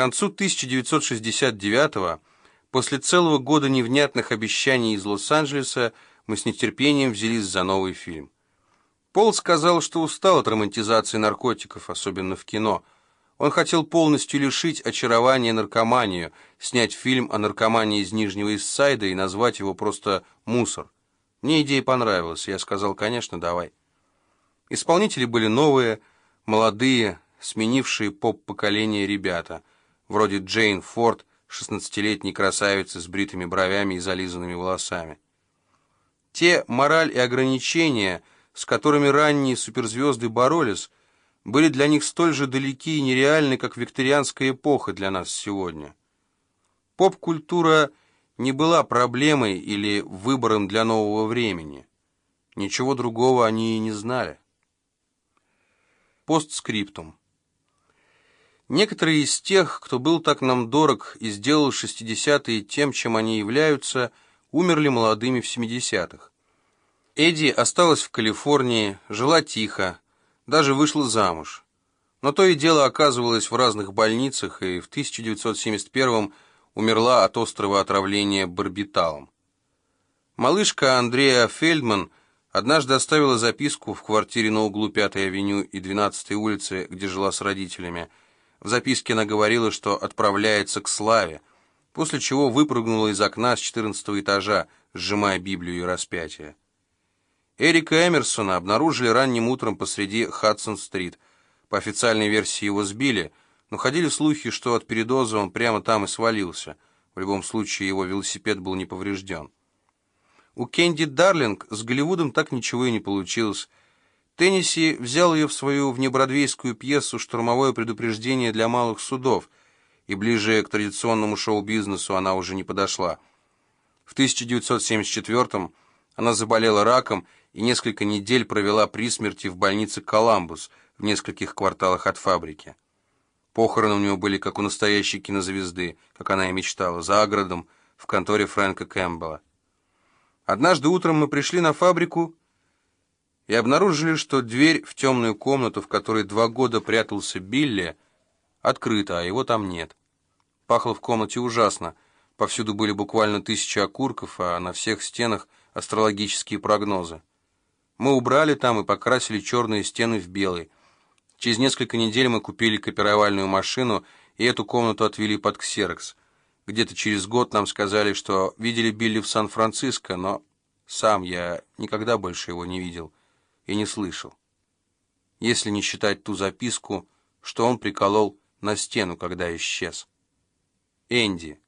концу 1969-го, после целого года невнятных обещаний из Лос-Анджелеса, мы с нетерпением взялись за новый фильм. Пол сказал, что устал от романтизации наркотиков, особенно в кино. Он хотел полностью лишить очарования наркоманию, снять фильм о наркомании из Нижнего Иссайда и назвать его просто «Мусор». Мне идея понравилась, я сказал, конечно, давай. Исполнители были новые, молодые, сменившие поп-поколение ребята, вроде Джейн Форд, 16-летней красавицы с бритыми бровями и зализанными волосами. Те мораль и ограничения, с которыми ранние суперзвезды боролись, были для них столь же далеки и нереальны, как викторианская эпоха для нас сегодня. Поп-культура не была проблемой или выбором для нового времени. Ничего другого они и не знали. Постскриптум. Некоторые из тех, кто был так нам дорог и сделал 60-е тем, чем они являются, умерли молодыми в 70-х. Эдди осталась в Калифорнии, жила тихо, даже вышла замуж. Но то и дело оказывалась в разных больницах и в 1971-м умерла от острого отравления барбиталом. Малышка Андрея Фельдман однажды оставила записку в квартире на углу 5-й авеню и 12-й улицы, где жила с родителями. В записке она говорила, что отправляется к славе, после чего выпрыгнула из окна с 14 этажа, сжимая Библию и распятие. Эрика Эмерсона обнаружили ранним утром посреди Хадсон-стрит. По официальной версии его сбили, но ходили слухи, что от передоза он прямо там и свалился. В любом случае его велосипед был не поврежден. У Кенди Дарлинг с Голливудом так ничего и не получилось. Теннесси взял ее в свою внебродвейскую пьесу «Штурмовое предупреждение для малых судов», и ближе к традиционному шоу-бизнесу она уже не подошла. В 1974-м она заболела раком и несколько недель провела при смерти в больнице «Коламбус» в нескольких кварталах от фабрики. Похороны у нее были как у настоящей кинозвезды, как она и мечтала, за огородом в конторе Фрэнка Кэмпбелла. Однажды утром мы пришли на фабрику и обнаружили, что дверь в темную комнату, в которой два года прятался Билли, открыта, а его там нет. Пахло в комнате ужасно. Повсюду были буквально тысячи окурков, а на всех стенах астрологические прогнозы. Мы убрали там и покрасили черные стены в белый. Через несколько недель мы купили копировальную машину, и эту комнату отвели под ксерокс. Где-то через год нам сказали, что видели Билли в Сан-Франциско, но сам я никогда больше его не видел и не слышал. Если не считать ту записку, что он приколол на стену, когда исчез. «Энди,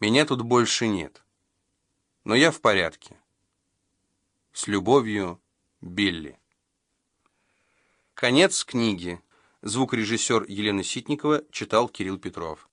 меня тут больше нет, но я в порядке. С любовью, Билли». Конец книги. Звукорежиссер Елена Ситникова читал Кирилл Петров.